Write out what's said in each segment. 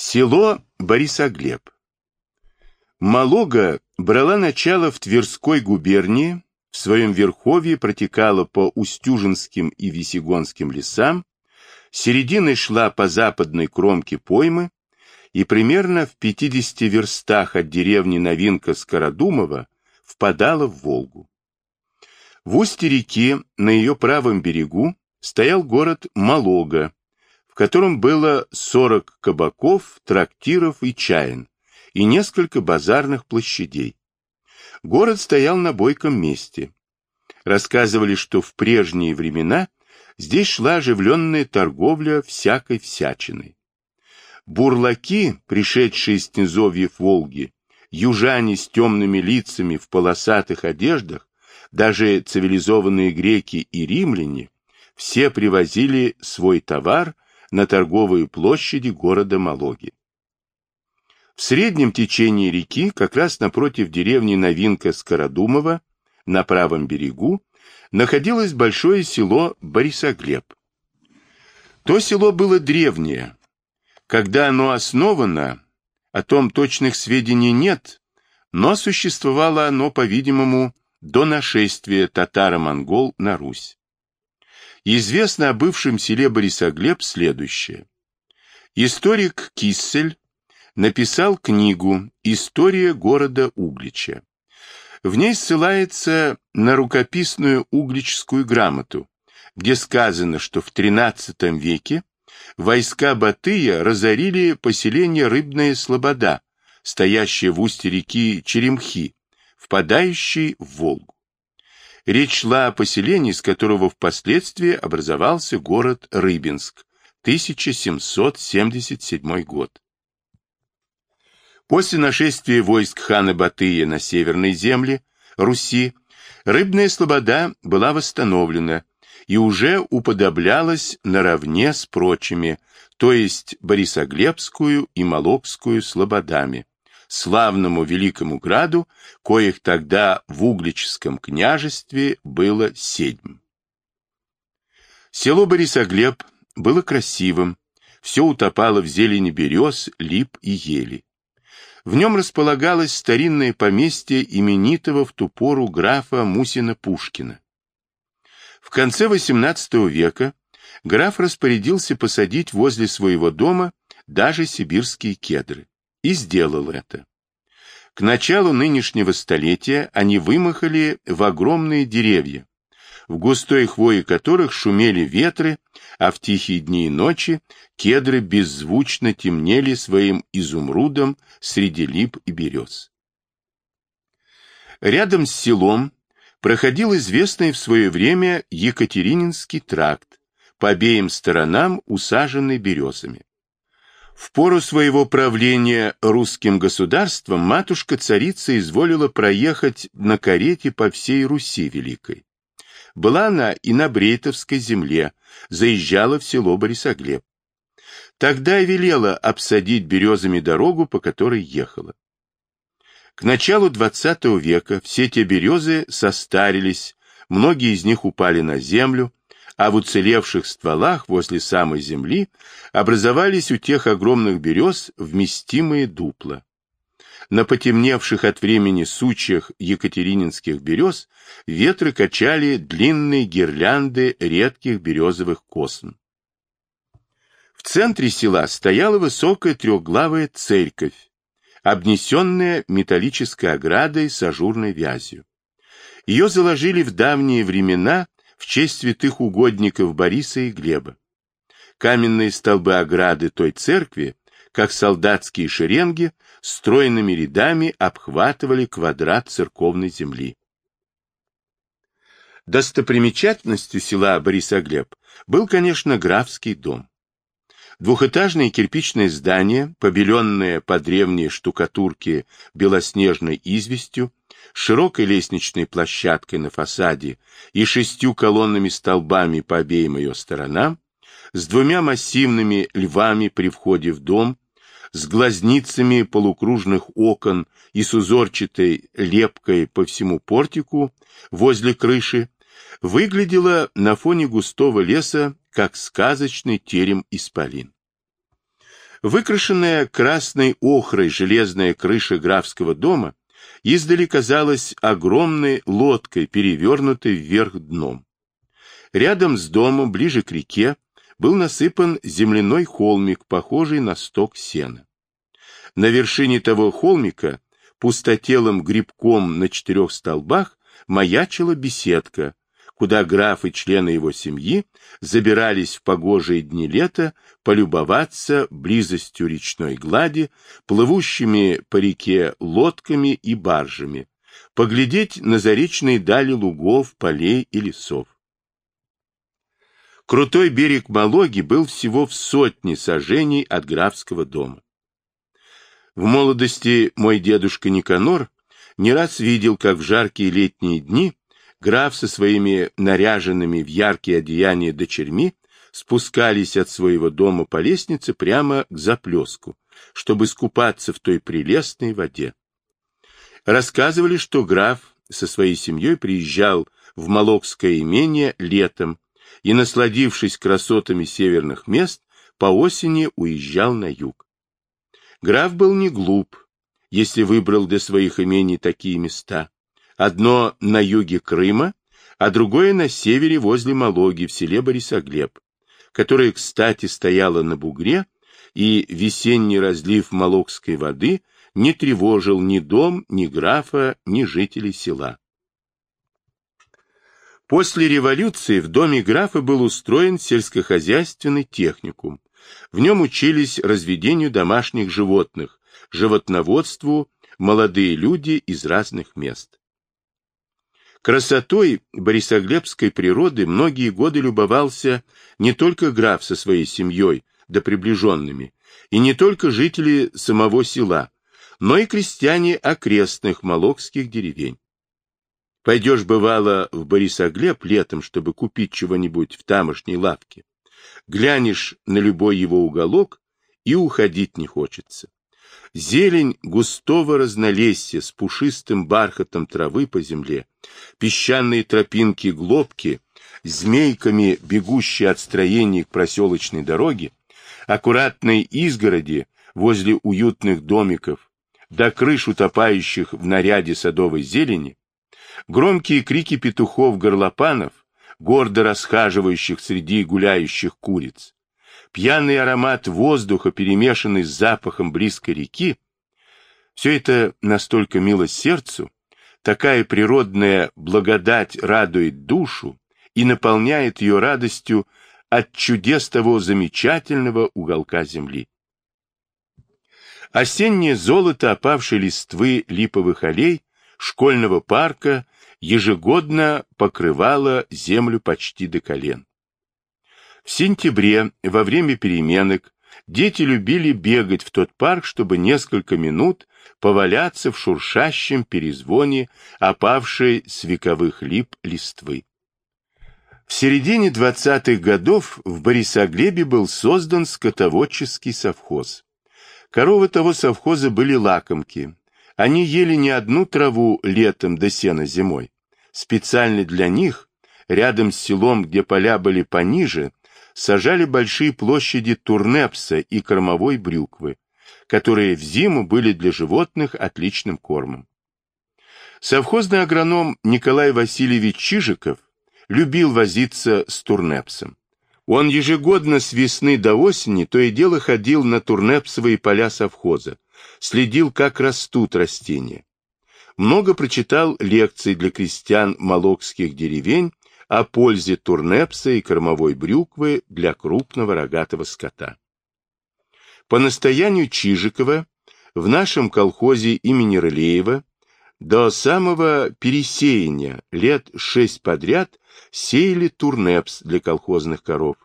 Село Борисоглеб. Малога брала начало в Тверской губернии, в своем верховье протекала по Устюжинским и Весегонским лесам, серединой шла по западной кромке поймы и примерно в 50 верстах от деревни Новинка Скородумова впадала в Волгу. В устье реки на ее правом берегу стоял город Малога, котором было 40 кабаков, трактиров и чаин, и несколько базарных площадей. Город стоял на бойком месте. Рассказывали, что в прежние времена здесь шла оживленная торговля всякой всячиной. Бурлаки, пришедшие с низовьев Волги, южане с темными лицами в полосатых одеждах, даже цивилизованные греки и римляне, все привозили свой товар – на торговые площади города Малоги. В среднем течении реки, как раз напротив деревни Новинка Скородумова, на правом берегу, находилось большое село Борисоглеб. То село было древнее. Когда оно основано, о том точных сведений нет, но существовало оно, по-видимому, до нашествия татаро-монгол на Русь. Известно о бывшем селе Борисоглеб следующее. Историк Киссель написал книгу «История города Углича». В ней ссылается на рукописную угличскую грамоту, где сказано, что в XIII веке войска Батыя разорили поселение Рыбная Слобода, стоящее в устье реки Черемхи, впадающей в Волгу. Речь шла о поселении, из которого впоследствии образовался город Рыбинск, 1777 год. После нашествия войск хана Батыя на северной земле Руси, Рыбная Слобода была восстановлена и уже уподоблялась наравне с прочими, то есть Борисоглебскую и Молокскую слободами, славному великому граду, коих тогда в Угличском княжестве было седьм. Село Борисоглеб было красивым, все утопало в зелени берез, лип и ели. В нем располагалось старинное поместье именитого в ту пору графа Мусина-Пушкина. В конце XVIII века граф распорядился посадить возле своего дома даже сибирские кедры и сделал это. К началу нынешнего столетия они вымахали в огромные деревья, в густой хвое которых шумели ветры, а в тихие дни и ночи кедры беззвучно темнели своим изумрудом среди лип и берез. Рядом с селом проходил известный в свое время Екатерининский тракт, по обеим сторонам усаженный березами. В пору своего правления русским государством матушка-царица изволила проехать на карете по всей Руси Великой. Была она и на Брейтовской земле, заезжала в село Борисоглеб. Тогда и велела обсадить березами дорогу, по которой ехала. К началу XX века все те березы состарились, многие из них упали на землю, а в уцелевших стволах возле самой земли образовались у тех огромных берез вместимые дупла. На потемневших от времени сучьях екатерининских берез ветры качали длинные гирлянды редких березовых косм. В центре села стояла высокая трехглавая церковь, обнесенная металлической оградой с ажурной вязью. Ее заложили в давние времена в честь святых угодников Бориса и Глеба. Каменные столбы ограды той церкви, как солдатские шеренги, стройными рядами обхватывали квадрат церковной земли. Достопримечательностью села Борисоглеб был, конечно, графский дом. Двухэтажное кирпичное здание, побеленное по древней штукатурке белоснежной известью, широкой лестничной площадкой на фасаде и шестью колоннами столбами по обеим ее сторонам, с двумя массивными львами при входе в дом, с глазницами полукружных окон и с узорчатой лепкой по всему портику возле крыши, выглядела на фоне густого леса, как сказочный терем исполин. Выкрашенная красной охрой железная крыша графского дома издали казалась огромной лодкой, перевернутой вверх дном. Рядом с домом, ближе к реке, был насыпан земляной холмик, похожий на сток сена. На вершине того холмика, пустотелым грибком на четырех столбах, маячила беседка, куда граф и члены его семьи забирались в погожие дни лета полюбоваться близостью речной глади, плывущими по реке лодками и баржами, поглядеть на заречные дали лугов, полей и лесов. Крутой берег Малоги был всего в сотне сажений от графского дома. В молодости мой дедушка Никанор не раз видел, как в жаркие летние дни граф со своими наряженными в яркие одеяния дочерьми спускались от своего дома по лестнице прямо к заплеску, чтобы скупаться в той прелестной воде. Рассказывали, что граф со своей семьей приезжал в Молокское имение летом и, насладившись красотами северных мест, по осени уезжал на юг. Граф был не глуп, если выбрал для своих имений такие места, Одно на юге Крыма, а другое на севере возле Малоги в селе Борисоглеб, которое, кстати, стояло на бугре, и весенний разлив Малогской воды не тревожил ни дом, ни графа, ни жителей села. После революции в доме графа был устроен сельскохозяйственный техникум. В нем учились разведению домашних животных, животноводству молодые люди из разных мест. Красотой борисоглебской природы многие годы любовался не только граф со своей семьей, да приближенными, и не только жители самого села, но и крестьяне окрестных молокских деревень. Пойдешь, бывало, в Борисоглеб летом, чтобы купить чего-нибудь в тамошней лавке. Глянешь на любой его уголок, и уходить не хочется. Зелень густого разнолесья с пушистым бархатом травы по земле, песчаные тропинки-глобки, змейками бегущие от строений к проселочной дороге, аккуратные изгороди возле уютных домиков, до крыш утопающих в наряде садовой зелени, громкие крики петухов-горлопанов, гордо расхаживающих среди гуляющих куриц, пьяный аромат воздуха, перемешанный с запахом близкой реки, все это настолько мило сердцу, такая природная благодать радует душу и наполняет ее радостью от чудес того замечательного уголка земли. Осеннее золото опавшей листвы липовых аллей школьного парка ежегодно покрывало землю почти до колен. В сентябре, во время переменок, дети любили бегать в тот парк, чтобы несколько минут поваляться в шуршащем перезвоне опавшей с вековых лип листвы. В середине 20-х годов в Борисоглебе был создан скотоводческий совхоз. Коровы того совхоза были лакомки. Они ели не одну траву летом до сена зимой. Специально для них, рядом с селом, где поля были пониже, сажали большие площади турнепса и кормовой брюквы, которые в зиму были для животных отличным кормом. Совхозный агроном Николай Васильевич Чижиков любил возиться с турнепсом. Он ежегодно с весны до осени то и дело ходил на турнепсовые поля совхоза, следил, как растут растения. Много прочитал лекций для крестьян молокских деревень о пользе турнепса и кормовой брюквы для крупного рогатого скота. По настоянию Чижикова в нашем колхозе имени Рылеева до самого пересеяния лет шесть подряд сеяли турнепс для колхозных коров,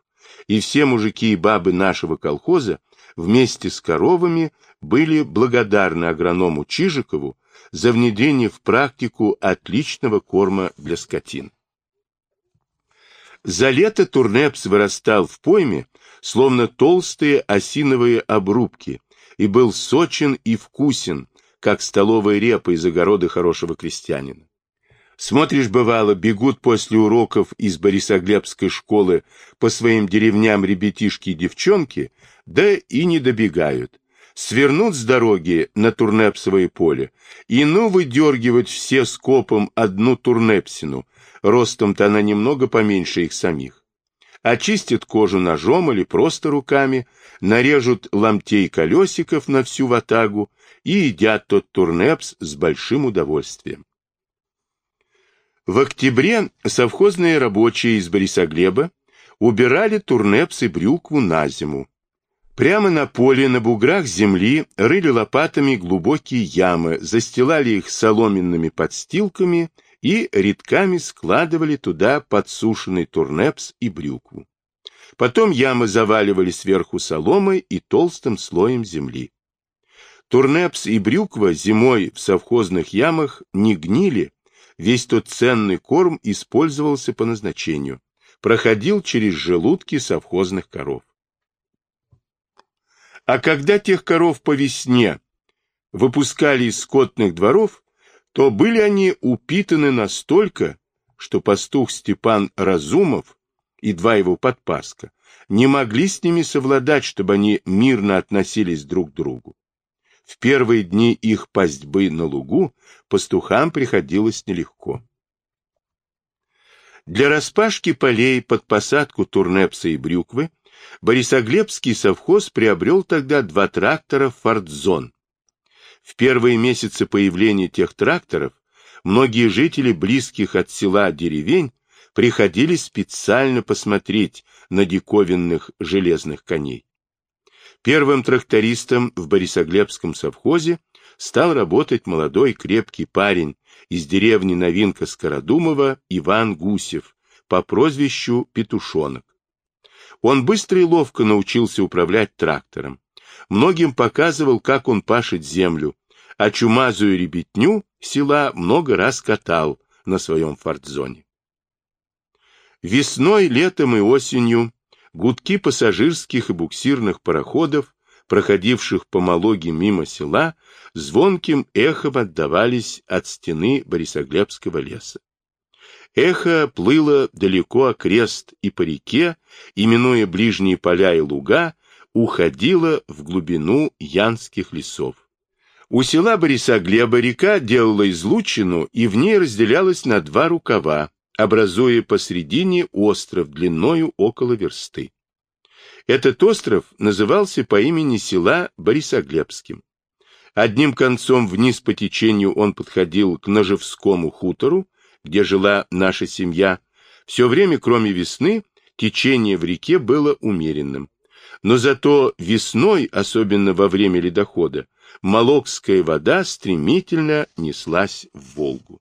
и все мужики и бабы нашего колхоза вместе с коровами были благодарны агроному Чижикову за внедрение в практику отличного корма для скотин. За лето турнепс вырастал в пойме, словно толстые осиновые обрубки, и был сочен и вкусен, как столовая репа из огорода хорошего крестьянина. Смотришь, бывало, бегут после уроков из Борисоглебской школы по своим деревням ребятишки и девчонки, да и не добегают. Свернут с дороги на турнепсовое поле и ну выдергивать все скопом одну турнепсину, ростом-то она немного поменьше их самих. Очистят кожу ножом или просто руками, нарежут ломтей колесиков на всю ватагу и едят тот турнепс с большим удовольствием. В октябре совхозные рабочие из Борисоглеба убирали турнепс и брюкву на зиму. Прямо на поле на буграх земли рыли лопатами глубокие ямы, застилали их соломенными подстилками и редками складывали туда подсушенный турнепс и брюкву. Потом ямы заваливали сверху соломой и толстым слоем земли. Турнепс и брюква зимой в совхозных ямах не гнили, весь тот ценный корм использовался по назначению, проходил через желудки совхозных коров. А когда тех коров по весне выпускали из скотных дворов, то были они упитаны настолько, что пастух Степан Разумов и два его подпаска не могли с ними совладать, чтобы они мирно относились друг к другу. В первые дни их пастьбы на лугу пастухам приходилось нелегко. Для распашки полей под посадку турнепса и брюквы Борисоглебский совхоз приобрел тогда два трактора «Фордзон». В первые месяцы появления тех тракторов многие жители близких от села деревень приходили специально посмотреть на диковинных железных коней. Первым трактористом в Борисоглебском совхозе стал работать молодой крепкий парень из деревни Новинка Скородумова Иван Гусев по прозвищу Петушонок. Он быстро и ловко научился управлять трактором. Многим показывал, как он пашет землю, а чумазую ребятню села много раз катал на своем фортзоне. Весной, летом и осенью Гудки пассажирских и буксирных пароходов, проходивших по Малоге мимо села, звонким эхом отдавались от стены Борисоглебского леса. Эхо плыло далеко окрест и по реке, именуя ближние поля и луга, уходило в глубину янских лесов. У села Борисоглеба река делала излучину, и в ней разделялась на два рукава, образуя посредине остров длиною около версты. Этот остров назывался по имени села Борисоглебским. Одним концом вниз по течению он подходил к Ножевскому хутору, где жила наша семья. Все время, кроме весны, течение в реке было умеренным. Но зато весной, особенно во время ледохода, Молокская вода стремительно неслась в Волгу.